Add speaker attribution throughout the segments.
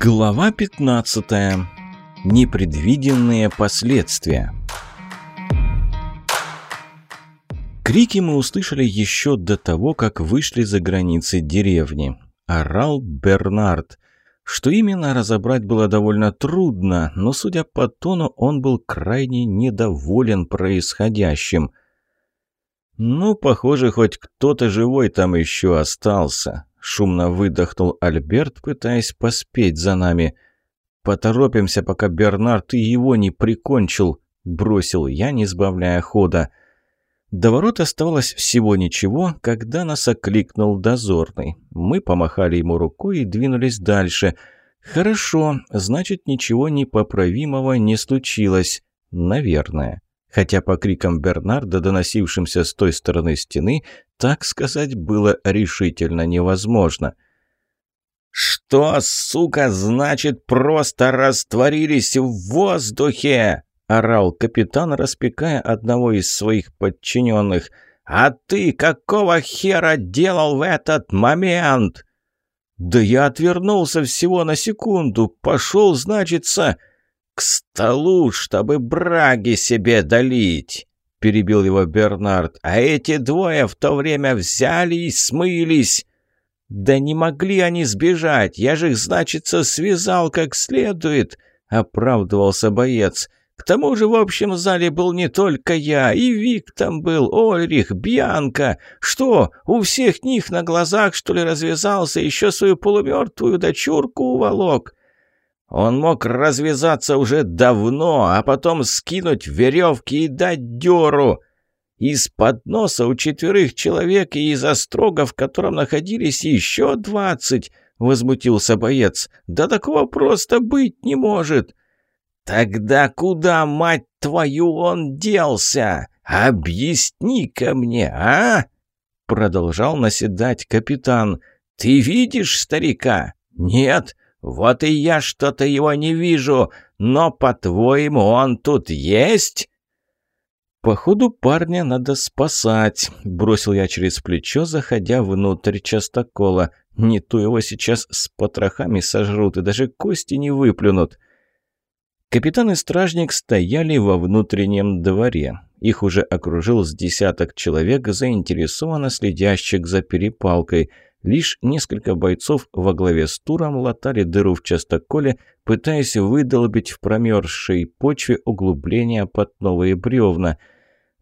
Speaker 1: Глава 15. Непредвиденные последствия. Крики мы услышали еще до того, как вышли за границы деревни. Орал Бернард. Что именно разобрать было довольно трудно, но, судя по тону, он был крайне недоволен происходящим. «Ну, похоже, хоть кто-то живой там еще остался», — шумно выдохнул Альберт, пытаясь поспеть за нами. «Поторопимся, пока Бернард и его не прикончил», — бросил я, не сбавляя хода. До ворот оставалось всего ничего, когда нас окликнул дозорный. Мы помахали ему рукой и двинулись дальше. «Хорошо, значит, ничего непоправимого не случилось. Наверное» хотя по крикам Бернарда, доносившимся с той стороны стены, так сказать было решительно невозможно. «Что, сука, значит просто растворились в воздухе?» — орал капитан, распекая одного из своих подчиненных. «А ты какого хера делал в этот момент?» «Да я отвернулся всего на секунду. Пошел, значится...» «К столу, чтобы браги себе долить!» — перебил его Бернард. «А эти двое в то время взяли и смылись!» «Да не могли они сбежать! Я же их, значится, связал как следует!» — оправдывался боец. «К тому же в общем зале был не только я, и Вик там был, Ольрих, Бьянка. Что, у всех них на глазах, что ли, развязался, еще свою полумертвую дочурку уволок?» Он мог развязаться уже давно, а потом скинуть веревки и дать дёру. Из-под носа у четверых человек и из острога, в котором находились еще двадцать, возмутился боец. Да такого просто быть не может. Тогда куда, мать твою, он делся? Объясни-ка мне, а? Продолжал наседать капитан. Ты видишь старика? Нет? «Вот и я что-то его не вижу, но, по-твоему, он тут есть?» «Походу, парня надо спасать», — бросил я через плечо, заходя внутрь частокола. «Не то его сейчас с потрохами сожрут и даже кости не выплюнут». Капитан и стражник стояли во внутреннем дворе. Их уже окружил с десяток человек, заинтересованно следящих за перепалкой — Лишь несколько бойцов во главе с Туром латали дыру в частоколе, пытаясь выдолбить в промерзшей почве углубления под новые бревна.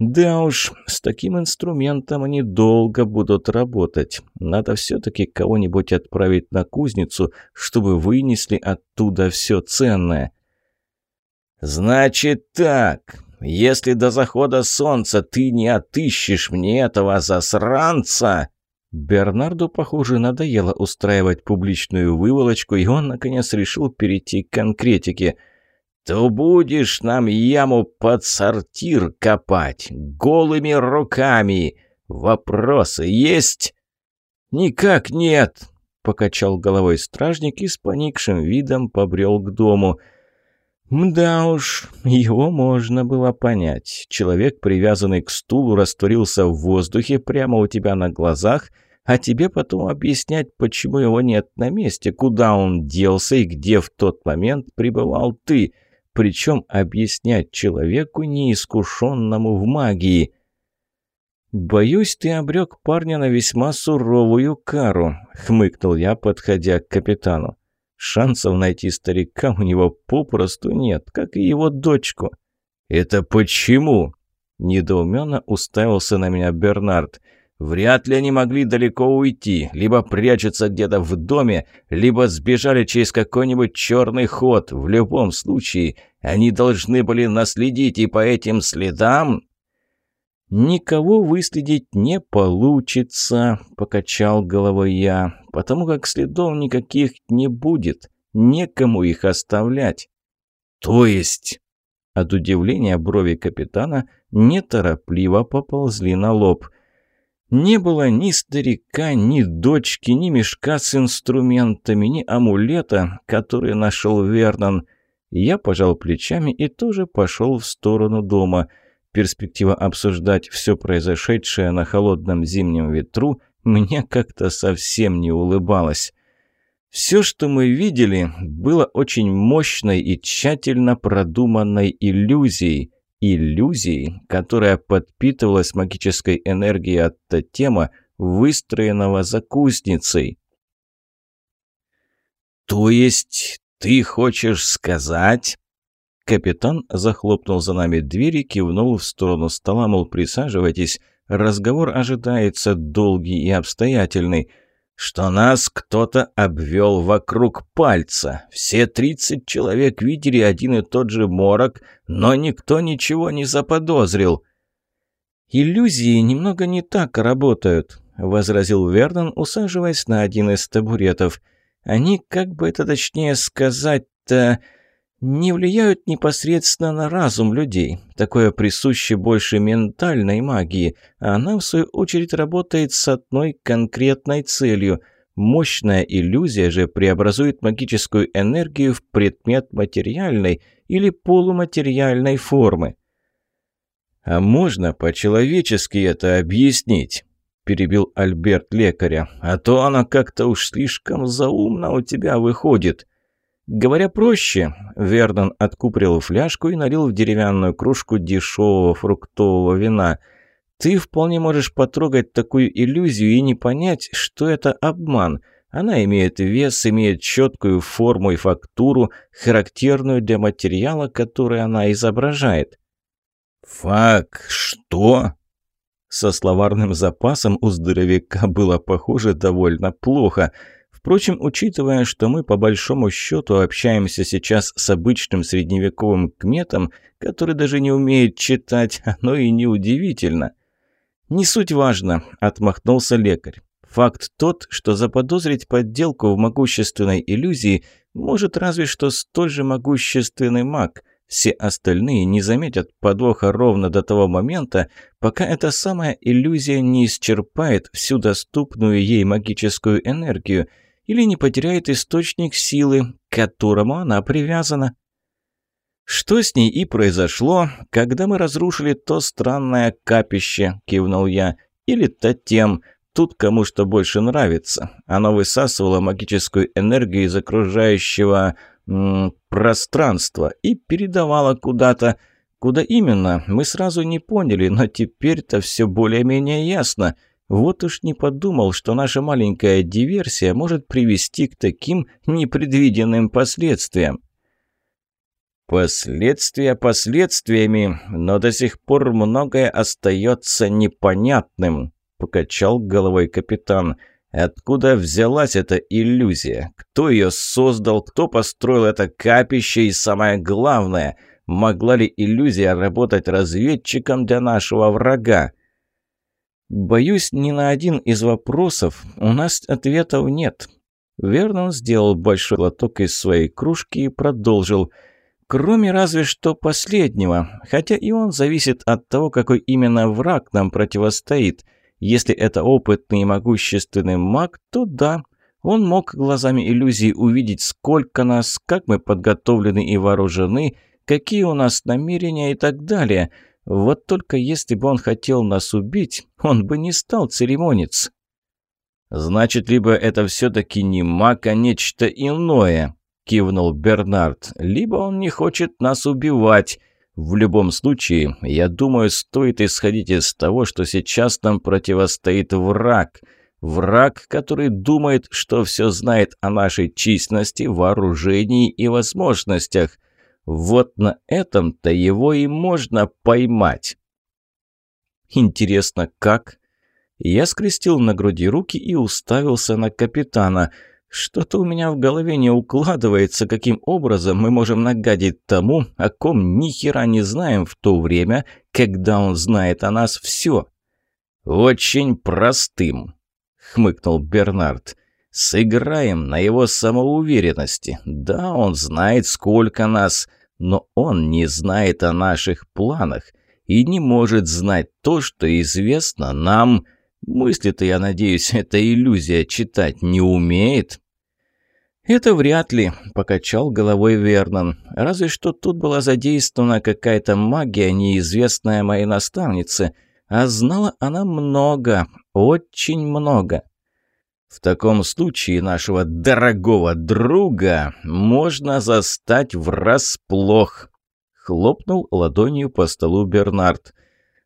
Speaker 1: Да уж, с таким инструментом они долго будут работать. Надо все-таки кого-нибудь отправить на кузницу, чтобы вынесли оттуда все ценное. «Значит так, если до захода солнца ты не отыщешь мне этого засранца...» Бернарду, похоже, надоело устраивать публичную выволочку, и он, наконец, решил перейти к конкретике. «То будешь нам яму под сортир копать голыми руками. Вопросы есть?» «Никак нет», — покачал головой стражник и с поникшим видом побрел к дому. «Мда уж, его можно было понять. Человек, привязанный к стулу, растворился в воздухе прямо у тебя на глазах — а тебе потом объяснять, почему его нет на месте, куда он делся и где в тот момент пребывал ты, причем объяснять человеку, неискушенному в магии. «Боюсь, ты обрек парня на весьма суровую кару», — хмыкнул я, подходя к капитану. «Шансов найти старика у него попросту нет, как и его дочку». «Это почему?» — недоуменно уставился на меня Бернард. Вряд ли они могли далеко уйти, либо прячутся где-то в доме, либо сбежали через какой-нибудь черный ход. В любом случае, они должны были наследить и по этим следам... «Никого выследить не получится», — покачал головой я, «потому как следов никаких не будет, некому их оставлять». «То есть...» От удивления брови капитана неторопливо поползли на лоб. Не было ни старика, ни дочки, ни мешка с инструментами, ни амулета, который нашел Вернон. Я пожал плечами и тоже пошел в сторону дома. Перспектива обсуждать все произошедшее на холодном зимнем ветру мне как-то совсем не улыбалась. Все, что мы видели, было очень мощной и тщательно продуманной иллюзией. Иллюзией, которая подпитывалась магической энергией от тотема, выстроенного за кузницей. «То есть ты хочешь сказать...» Капитан захлопнул за нами дверь и кивнул в сторону стола, мол, присаживайтесь, разговор ожидается долгий и обстоятельный, что нас кто-то обвел вокруг пальца. Все тридцать человек видели один и тот же морок, но никто ничего не заподозрил. «Иллюзии немного не так работают», — возразил Вернон, усаживаясь на один из табуретов. «Они, как бы это точнее сказать-то...» не влияют непосредственно на разум людей. Такое присуще больше ментальной магии, а она, в свою очередь, работает с одной конкретной целью. Мощная иллюзия же преобразует магическую энергию в предмет материальной или полуматериальной формы. «А можно по-человечески это объяснить?» – перебил Альберт лекаря. «А то она как-то уж слишком заумно у тебя выходит». Говоря проще, Вердон откуприл фляжку и налил в деревянную кружку дешевого фруктового вина. Ты вполне можешь потрогать такую иллюзию и не понять, что это обман. Она имеет вес, имеет четкую форму и фактуру, характерную для материала, который она изображает. «Фак, что?» Со словарным запасом у здоровяка было, похоже, довольно плохо – Впрочем, учитывая, что мы по большому счету общаемся сейчас с обычным средневековым кметом, который даже не умеет читать, оно и неудивительно. «Не суть важно», — отмахнулся лекарь. «Факт тот, что заподозрить подделку в могущественной иллюзии может разве что столь же могущественный маг». Все остальные не заметят подвоха ровно до того момента, пока эта самая иллюзия не исчерпает всю доступную ей магическую энергию – или не потеряет источник силы, к которому она привязана. «Что с ней и произошло, когда мы разрушили то странное капище», – кивнул я, – «или тотем, тут кому что больше нравится. Оно высасывало магическую энергию из окружающего м пространства и передавало куда-то. Куда именно, мы сразу не поняли, но теперь-то все более-менее ясно». Вот уж не подумал, что наша маленькая диверсия может привести к таким непредвиденным последствиям. Последствия последствиями, но до сих пор многое остается непонятным, покачал головой капитан. Откуда взялась эта иллюзия? Кто ее создал? Кто построил это капище? И самое главное, могла ли иллюзия работать разведчиком для нашего врага? Боюсь, ни на один из вопросов у нас ответов нет. Вернон сделал большой глоток из своей кружки и продолжил. Кроме разве что последнего, хотя и он зависит от того, какой именно враг нам противостоит. Если это опытный и могущественный маг, то да, он мог глазами иллюзии увидеть, сколько нас, как мы подготовлены и вооружены, какие у нас намерения и так далее – вот только если бы он хотел нас убить, он бы не стал церемониться. «Значит, либо это все-таки не маг, а нечто иное», — кивнул Бернард, «либо он не хочет нас убивать. В любом случае, я думаю, стоит исходить из того, что сейчас нам противостоит враг». Враг, который думает, что все знает о нашей численности, вооружении и возможностях. Вот на этом-то его и можно поймать. Интересно, как? Я скрестил на груди руки и уставился на капитана. Что-то у меня в голове не укладывается, каким образом мы можем нагадить тому, о ком ни хера не знаем в то время, когда он знает о нас все. «Очень простым», — хмыкнул Бернард. Сыграем на его самоуверенности. Да, он знает, сколько нас, но он не знает о наших планах и не может знать то, что известно нам. Мысли-то, я надеюсь, эта иллюзия читать не умеет. «Это вряд ли», — покачал головой Вернон. «Разве что тут была задействована какая-то магия, неизвестная моей наставнице. А знала она много, очень много. В таком случае нашего дорогого друга можно застать врасплох. Хлопнул ладонью по столу Бернард.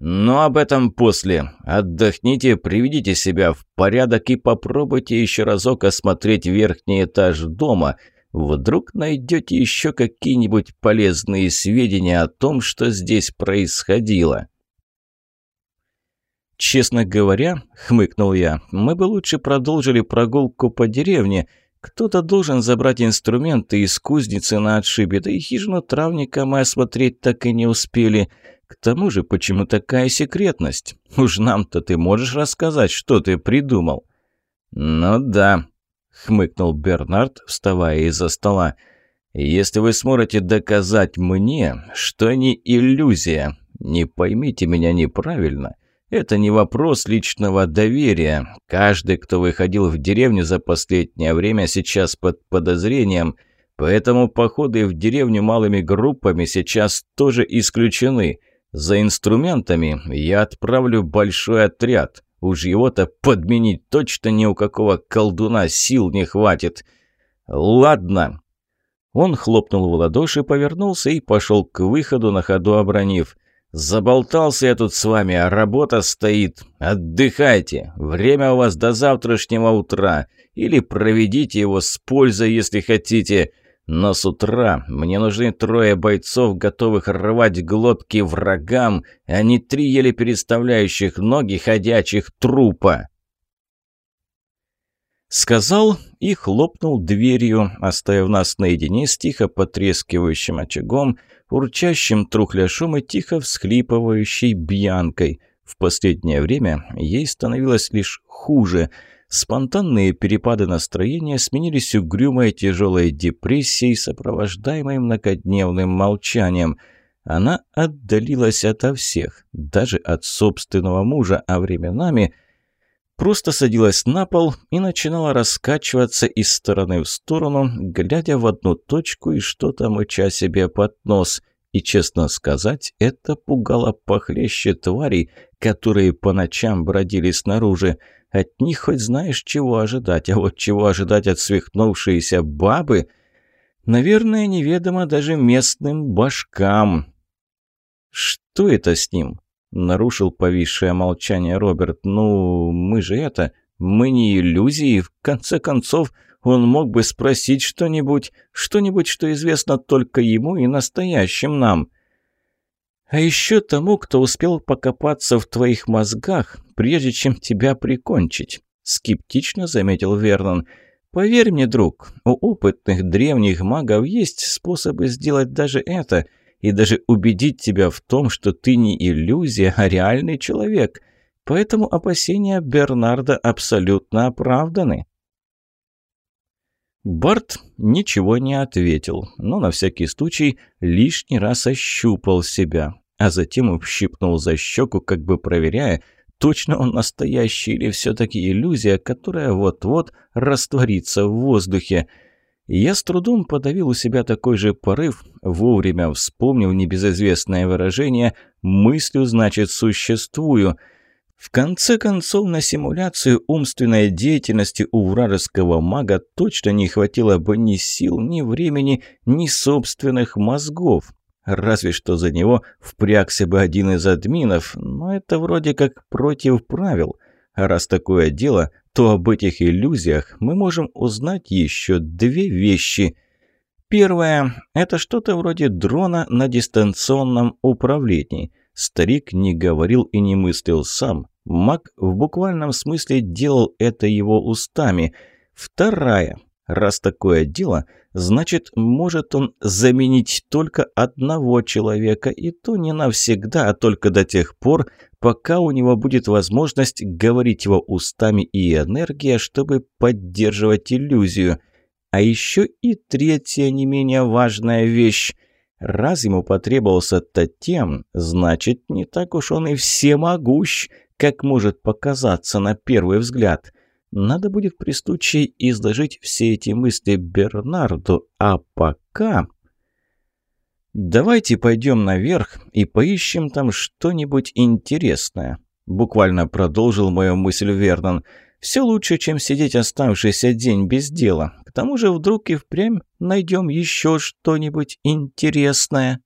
Speaker 1: Но об этом после. Отдохните, приведите себя в порядок и попробуйте еще разок осмотреть верхний этаж дома. Вдруг найдете еще какие-нибудь полезные сведения о том, что здесь происходило. «Честно говоря, — хмыкнул я, — мы бы лучше продолжили прогулку по деревне. Кто-то должен забрать инструменты из кузницы на отшибе, да и хижину травника мы осмотреть так и не успели. К тому же, почему такая секретность? Уж нам-то ты можешь рассказать, что ты придумал?» «Ну да», — хмыкнул Бернард, вставая из-за стола. «Если вы сможете доказать мне, что не иллюзия, не поймите меня неправильно». Это не вопрос личного доверия. Каждый, кто выходил в деревню за последнее время, сейчас под подозрением. Поэтому походы в деревню малыми группами сейчас тоже исключены. За инструментами я отправлю большой отряд. Уж его-то подменить точно ни у какого колдуна сил не хватит. Ладно. Он хлопнул в ладоши, повернулся и пошел к выходу, на ходу обронив. «Заболтался я тут с вами, а работа стоит. Отдыхайте. Время у вас до завтрашнего утра. Или проведите его с пользой, если хотите. Но с утра мне нужны трое бойцов, готовых рвать глотки врагам, а не три еле переставляющих ноги ходячих трупа». Сказал и хлопнул дверью, оставив нас наедине с тихо потрескивающим очагом, урчащим трухляшом и тихо всхлипывающей бьянкой. В последнее время ей становилось лишь хуже. Спонтанные перепады настроения сменились угрюмой тяжелой депрессией, сопровождаемой многодневным молчанием. Она отдалилась ото всех, даже от собственного мужа, а временами просто садилась на пол и начинала раскачиваться из стороны в сторону, глядя в одну точку и что-то мыча себе под нос. И, честно сказать, это пугало похлеще тварей, которые по ночам бродили снаружи. От них хоть знаешь, чего ожидать, а вот чего ожидать от свихнувшейся бабы, наверное, неведомо даже местным башкам. Что это с ним? Нарушил повисшее молчание Роберт. «Ну, мы же это... Мы не иллюзии. В конце концов, он мог бы спросить что-нибудь, что-нибудь, что известно только ему и настоящим нам. А еще тому, кто успел покопаться в твоих мозгах, прежде чем тебя прикончить», — скептично заметил Вернон. «Поверь мне, друг, у опытных древних магов есть способы сделать даже это — и даже убедить тебя в том, что ты не иллюзия, а реальный человек. Поэтому опасения Бернарда абсолютно оправданы. Барт ничего не ответил, но на всякий случай лишний раз ощупал себя, а затем ущипнул за щеку, как бы проверяя, точно он настоящий или все-таки иллюзия, которая вот-вот растворится в воздухе. Я с трудом подавил у себя такой же порыв, вовремя вспомнив небезызвестное выражение «мыслю, значит, существую». В конце концов, на симуляцию умственной деятельности у вражеского мага точно не хватило бы ни сил, ни времени, ни собственных мозгов. Разве что за него впрягся бы один из админов, но это вроде как против правил. А раз такое дело, то об этих иллюзиях мы можем узнать еще две вещи. Первое – это что-то вроде дрона на дистанционном управлении. Старик не говорил и не мыслил сам. Маг в буквальном смысле делал это его устами. Вторая – Раз такое дело, значит, может он заменить только одного человека, и то не навсегда, а только до тех пор, пока у него будет возможность говорить его устами и энергия, чтобы поддерживать иллюзию. А еще и третья не менее важная вещь. Раз ему потребовался тотем, значит, не так уж он и всемогущ, как может показаться на первый взгляд. Надо будет при случае изложить все эти мысли Бернарду, а пока... «Давайте пойдем наверх и поищем там что-нибудь интересное», — буквально продолжил мою мысль Вернон. Все лучше, чем сидеть оставшийся день без дела. К тому же вдруг и впрямь найдем еще что-нибудь интересное.